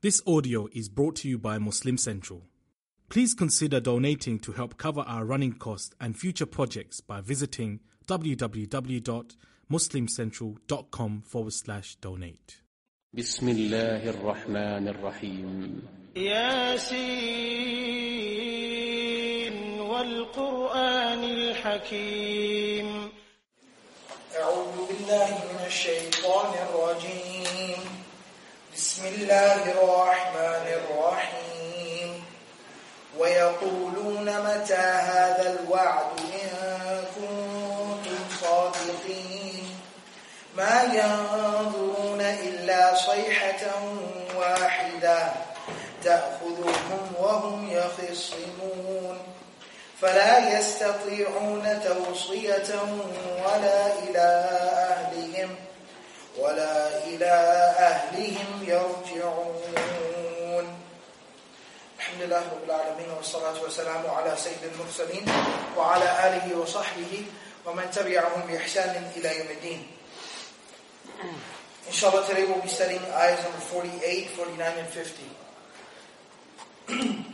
This audio is brought to you by Muslim Central. Please consider donating to help cover our running costs and future projects by visiting www.muslimcentral.com forward slash donate. بسم الله الرحمن الرحيم ياسين والقرآن الحكيم أعوذ بالله من الشيطان الرجيم بسم الله الرحمن الرحيم. ويقولون متى هذا الوعد إن كنتم صادقين. ما ينظرون إلا صيحة واحدة تأخذهم وهم يخصمون. فلا يستطيعون توصية ولا إلى أهلهم. ولا إلى أهلهم يرجعون الحمد لله رب العالمين والصلاة والسلام على سيد المرسلين وعلى آله وصحبه ومن تبعهم بإحسان إلى يوم الدين Inshallah, today we'll be studying ayahs number 48, 49, and 50.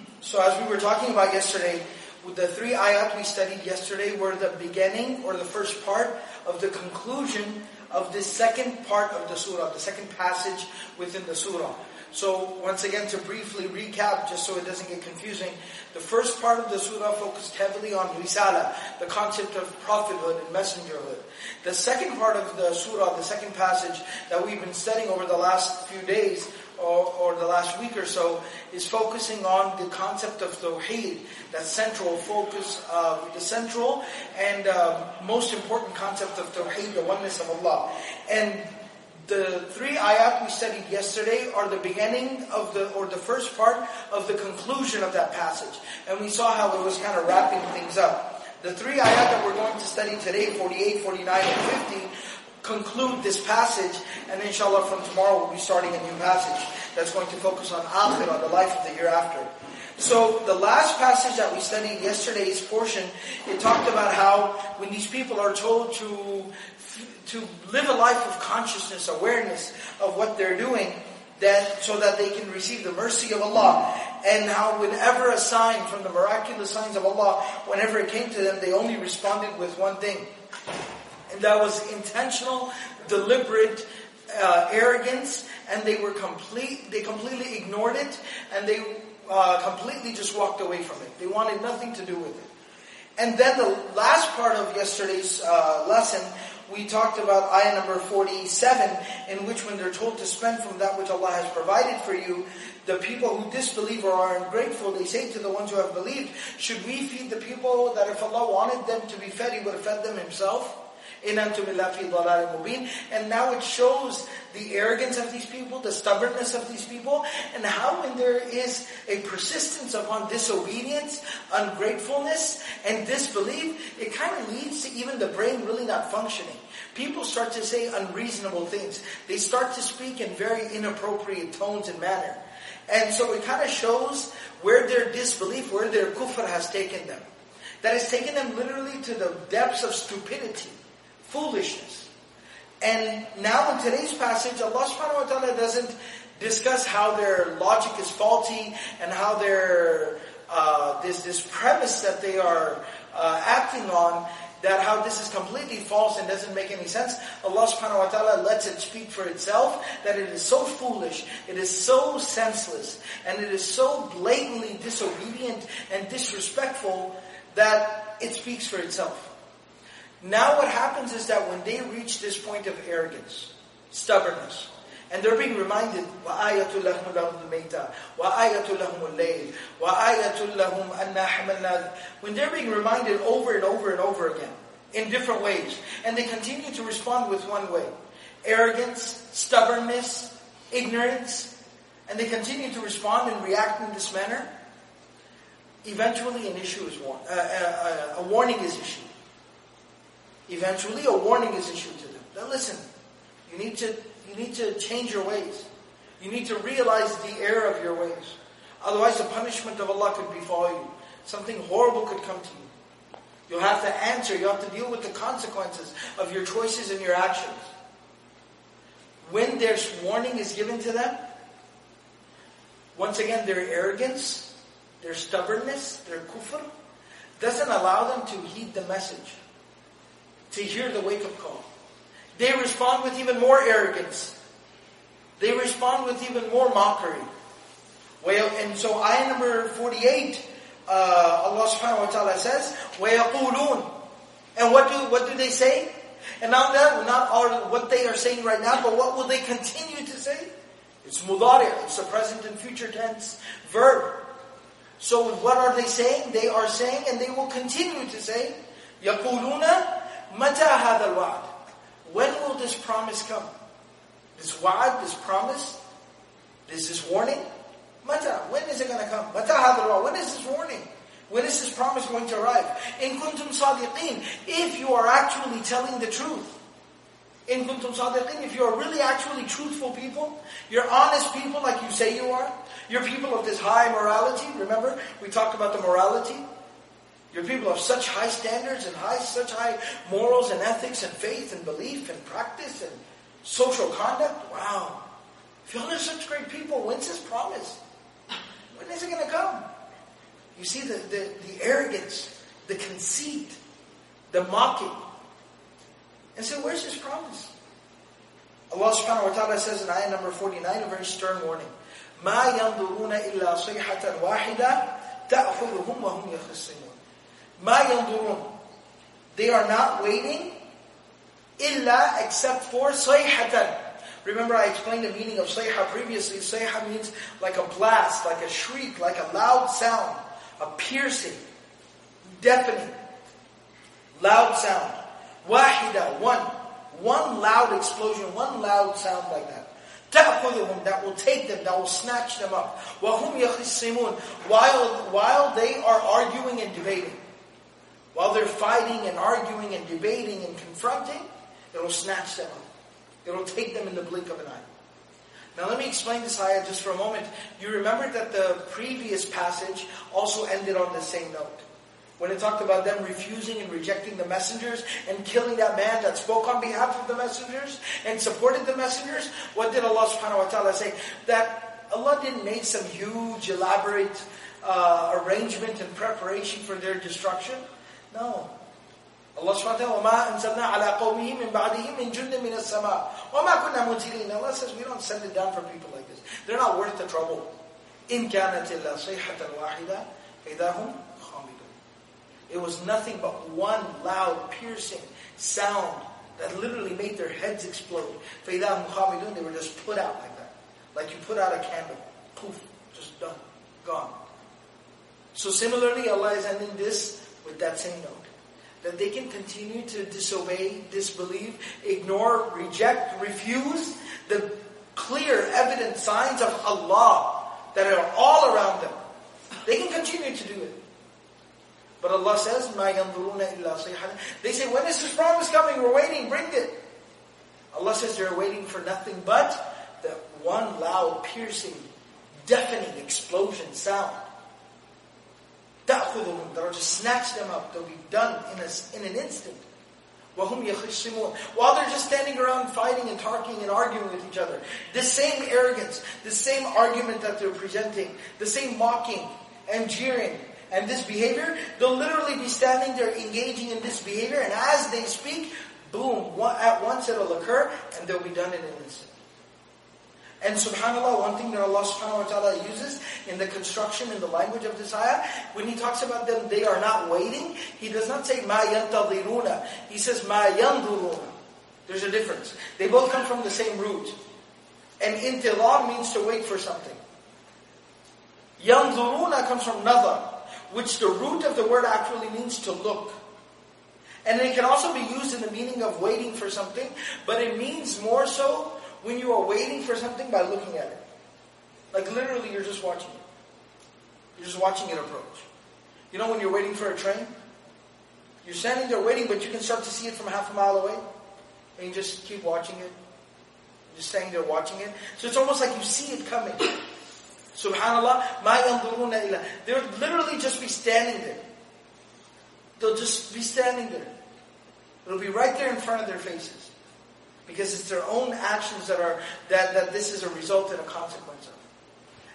so as we were talking about yesterday, with the three ayat we studied yesterday were the beginning or the first part of the conclusion of the second part of the surah, the second passage within the surah. So once again, to briefly recap, just so it doesn't get confusing, the first part of the surah focused heavily on risala, the concept of prophethood and messengerhood. The second part of the surah, the second passage that we've been studying over the last few days, or, or the last week or so, is focusing on the concept of tawheed, that central focus, uh, the central and uh, most important concept of tawheed, the oneness of Allah. And the three ayat we studied yesterday are the beginning of the, or the first part of the conclusion of that passage. And we saw how it was kind of wrapping things up. The three ayat that we're going to study today, 48, 49, and 50, conclude this passage, and inshallah from tomorrow we'll be starting a new passage that's going to focus on akhirah, the life of the hereafter. So the last passage that we studied yesterday's portion, it talked about how when these people are told to to live a life of consciousness, awareness of what they're doing, that so that they can receive the mercy of Allah, and how whenever a sign from the miraculous signs of Allah, whenever it came to them, they only responded with one thing, and that was intentional, deliberate uh, arrogance, and they were complete. They completely ignored it, and they uh, completely just walked away from it. They wanted nothing to do with it. And then the last part of yesterday's uh, lesson, we talked about ayah number 47, in which when they're told to spend from that which Allah has provided for you, the people who disbelieve or are ungrateful, they say to the ones who have believed, should we feed the people that if Allah wanted them to be fed, He would have fed them Himself? In. And now it shows the arrogance of these people, the stubbornness of these people, and how when there is a persistence upon disobedience, ungratefulness, and disbelief, it kind of leads to even the brain really not functioning. People start to say unreasonable things. They start to speak in very inappropriate tones and manner. And so it kind of shows where their disbelief, where their kufr has taken them. That has taken them literally to the depths of stupidity foolishness. And now in today's passage, Allah subhanahu wa ta'ala doesn't discuss how their logic is faulty and how their uh, this this premise that they are uh, acting on that how this is completely false and doesn't make any sense. Allah subhanahu wa ta'ala lets it speak for itself that it is so foolish, it is so senseless, and it is so blatantly disobedient and disrespectful that it speaks for itself. Now what happens is that when they reach this point of arrogance, stubbornness, and they're being reminded, وَآيَةٌ لَهُمُ الْأَرْضُ الْمَيْتَةِ وَآيَةٌ لَهُمُ اللَّيْلِ وَآيَةٌ لَهُمْ أَنَّا حَمَلْنَا When they're being reminded over and over and over again, in different ways, and they continue to respond with one way, arrogance, stubbornness, ignorance, and they continue to respond and react in this manner, eventually an issue is warned, uh, uh, a warning is issued. Eventually, a warning is issued to them. Now, listen, you need to you need to change your ways. You need to realize the error of your ways. Otherwise, the punishment of Allah could befall you. Something horrible could come to you. You'll have to answer. You have to deal with the consequences of your choices and your actions. When there's warning is given to them, Once again, their arrogance, their stubbornness, their kufr, doesn't allow them to heed the message, to hear the wake-up call. They respond with even more arrogance. They respond with even more mockery. Well, and so ayah number 48, uh, Allah subhanahu wa ta'ala says, وَيَقُولُونَ And what do, what do they say? And not that, not all what they are saying right now, but what will they continue to say? It's mudari, it's the present and future tense verb. So what are they saying? They are saying, and they will continue to say, يَقُولُونَ مَتَى هَذَا الْوَعْدِ When will this promise come? This wa'ad, this promise, this, this warning? Mata, when is it going to come? Mata hadra, when is this warning? When is this promise going to arrive? In kuntum sadiqeen, if you are actually telling the truth. In kuntum sadiqeen, if you are really actually truthful people, you're honest people like you say you are, you're people of this high morality, remember? We talked about the morality. You're people of such high standards and high, such high morals and ethics and faith and belief and practice and social conduct. Wow. If y'all are such great people, when's this promise? When is it going to come? You see the, the, the arrogance, the conceit, the mocking. And so where's this promise? Allah subhanahu wa ta'ala says in ayah number 49, a very stern warning. ما ينظرون إلا صيحة واحدة تأخذهم وهم يخصمون ما ينظرون They are not waiting إلا except for صيحة Remember I explained the meaning of sayha previously. Sayha means like a blast, like a shriek, like a loud sound, a piercing, deafening, loud sound. Wahida, one. One loud explosion, one loud sound like that. تأخذهم, that will take them, that will snatch them up. وَهُمْ يَخِصِّمُونَ While, while they are arguing and debating. While they're fighting and arguing and debating and confronting, it will snatch them up. It'll take them in the blink of an eye. Now let me explain this ayah just for a moment. You remember that the previous passage also ended on the same note. When it talked about them refusing and rejecting the messengers and killing that man that spoke on behalf of the messengers and supported the messengers, what did Allah subhanahu wa ta'ala say? That Allah didn't make some huge, elaborate uh, arrangement and preparation for their destruction. No. Allah subhanahu wa ta'ala, وَمَا أَنزَلْنَا عَلَىٰ قَوْمِهِ مِنْ بَعْدِهِ مِنْ جُنْدٍ مِنَ السَّمَاءِ وَمَا كُنَّا مُنْزِلِينَ Allah says, we don't send it down for people like this. They're not worth the trouble. إِنْ كَانَتِ إِلَّا صَيْحَةً وَاحِدَةً فَإِذَا هُمْ خَامِدُونَ It was nothing but one loud, piercing sound that literally made their heads explode. فَإِذَا هُمْ خَامِدُونَ They were just put out like that. Like you put out a candle. Poof, just done. Gone. So similarly, Allah is ending this with that same note. That they can continue to disobey, disbelieve, ignore, reject, refuse the clear, evident signs of Allah that are all around them. They can continue to do it. But Allah says, They say, when is this promise coming? We're waiting, bring it. Allah says they're waiting for nothing but that one loud, piercing, deafening explosion sound تأخذهم That'll just snatch them up. They'll be done in, a, in an instant. وَهُمْ يَخِصِّمُونَ While they're just standing around fighting and talking and arguing with each other. The same arrogance, the same argument that they're presenting, the same mocking and jeering and this behavior, they'll literally be standing there engaging in this behavior and as they speak, boom, at once it'll occur and they'll be done in an instant. And subhanAllah, one thing that Allah subhanahu wa ta'ala uses in the construction, in the language of this ayah, when He talks about them, they are not waiting, He does not say ma yantadiruna. He says ma yanduruna. There's a difference. They both come from the same root. And intidar means to wait for something. Yanduruna comes from nadar, which the root of the word actually means to look. And it can also be used in the meaning of waiting for something, but it means more so when you are waiting for something by looking at it. Like literally, you're just watching it. You're just watching it approach. You know when you're waiting for a train? You're standing there waiting, but you can start to see it from half a mile away. And you just keep watching it. You're just standing there watching it. So it's almost like you see it coming. Subhanallah, ma illa. They'll literally just be standing there. They'll just be standing there. It'll be right there in front of their faces. Because it's their own actions that are that, that this is a result and a consequence of.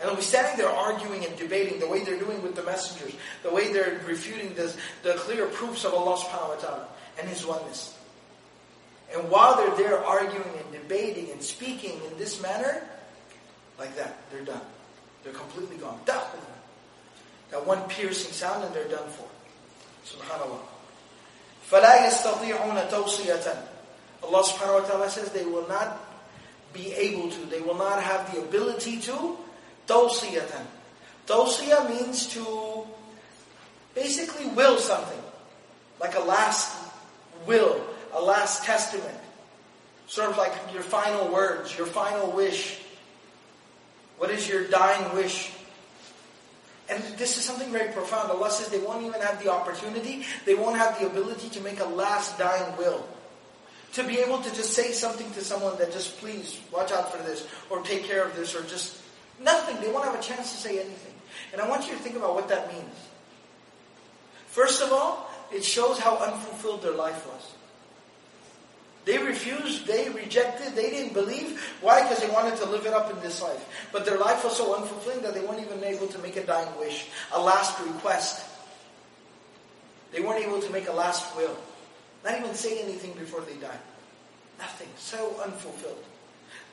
And they'll be standing there arguing and debating the way they're doing with the messengers, the way they're refuting this, the clear proofs of Allah subhanahu wa ta'ala and His oneness. And while they're there arguing and debating and speaking in this manner, like that, they're done. They're completely gone. That one piercing sound and they're done for. Subhanallah. فَلَا يَسْتَطِيعُونَ تَوْصِيَةً Allah subhanahu wa ta'ala says they will not be able to, they will not have the ability to Tawsiyatan. Tawsiya means to basically will something. Like a last will, a last testament. Sort of like your final words, your final wish. What is your dying wish? And this is something very profound. Allah says they won't even have the opportunity, they won't have the ability to make a last dying will. To be able to just say something to someone that just please watch out for this, or take care of this, or just Nothing. They won't have a chance to say anything. And I want you to think about what that means. First of all, it shows how unfulfilled their life was. They refused, they rejected, they didn't believe. Why? Because they wanted to live it up in this life. But their life was so unfulfilling that they weren't even able to make a dying wish, a last request. They weren't able to make a last will. Not even say anything before they die. Nothing. So unfulfilled.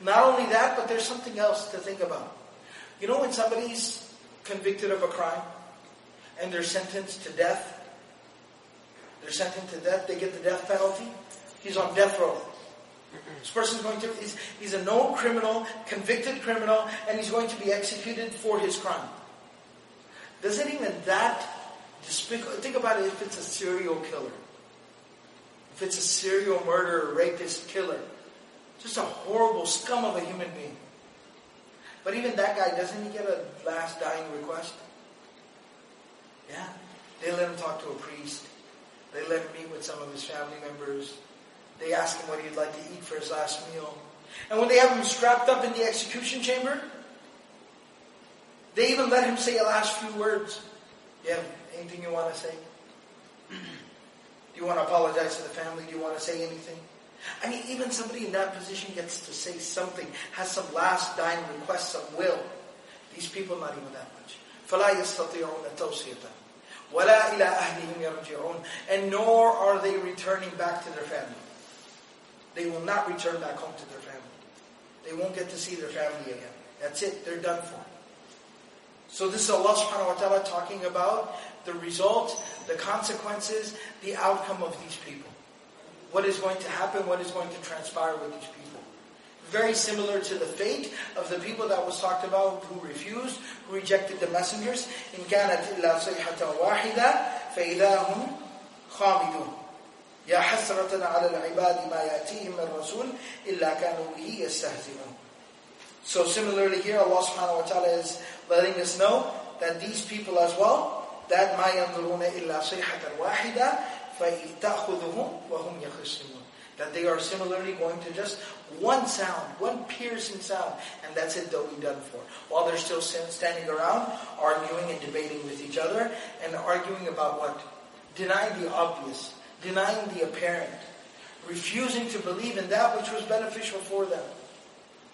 Not only that, but there's something else to think about. You know when somebody's convicted of a crime and they're sentenced to death? They're sentenced to death, they get the death penalty. He's on death row. This person's going to, he's, he's a known criminal, convicted criminal, and he's going to be executed for his crime. Doesn't even that despicable, think about it if it's a serial killer. It's a serial murderer, rapist, killer. Just a horrible scum of a human being. But even that guy, doesn't he get a last dying request? Yeah. They let him talk to a priest. They let him meet with some of his family members. They ask him what he'd like to eat for his last meal. And when they have him strapped up in the execution chamber, they even let him say a last few words. Have anything you want to say? Do you want to apologize to the family? Do you want to say anything? I mean, even somebody in that position gets to say something, has some last dying request, some will. These people, not even that much. فَلَا يَسْتَطِيعُونَ تَوْصِيَةً وَلَا إِلَىٰ أَهْلِهِمْ يَرْجِعُونَ And nor are they returning back to their family. They will not return back home to their family. They won't get to see their family again. That's it. They're done for. So this is Allah subhanahu wa ta'ala talking about the result, the consequences, the outcome of these people what is going to happen, what is going to transpire with these people. Very similar to the fate of the people that was talked about who refused, who rejected the messengers. إِن كَانَتْ إِلَّا صَيْحَةً وَاحِدَةً فَإِذَا هُمْ خَامِدُونَ يا حسرة على العباد ما يأتيهم من رسول إلا كانوا به يستهزئون So similarly here Allah subhanahu wa ta'ala is letting us know that these people as well, that ما ينظرون إلا صيحة واحدة وَهُمْ يَخِصِمُونَ That they are similarly going to just one sound, one piercing sound, and that's it, they'll be done for. While they're still standing around, arguing and debating with each other, and arguing about what? Denying the obvious, denying the apparent, refusing to believe in that which was beneficial for them.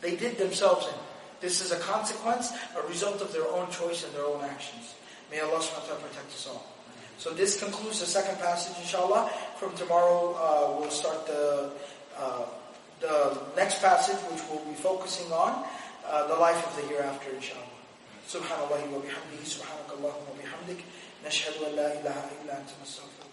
They did themselves in. This is a consequence, a result of their own choice and their own actions. May Allah subhanahu wa ta'ala protect us all. So this concludes the second passage, inshallah. From tomorrow, uh, we'll start the, uh, the next passage, which we'll be focusing on, uh, the life of the hereafter, inshallah. سبحان الله وبحمده سبحانك اللهم وبحمدك نشهد أن لا إله إلا أنت نستغفرك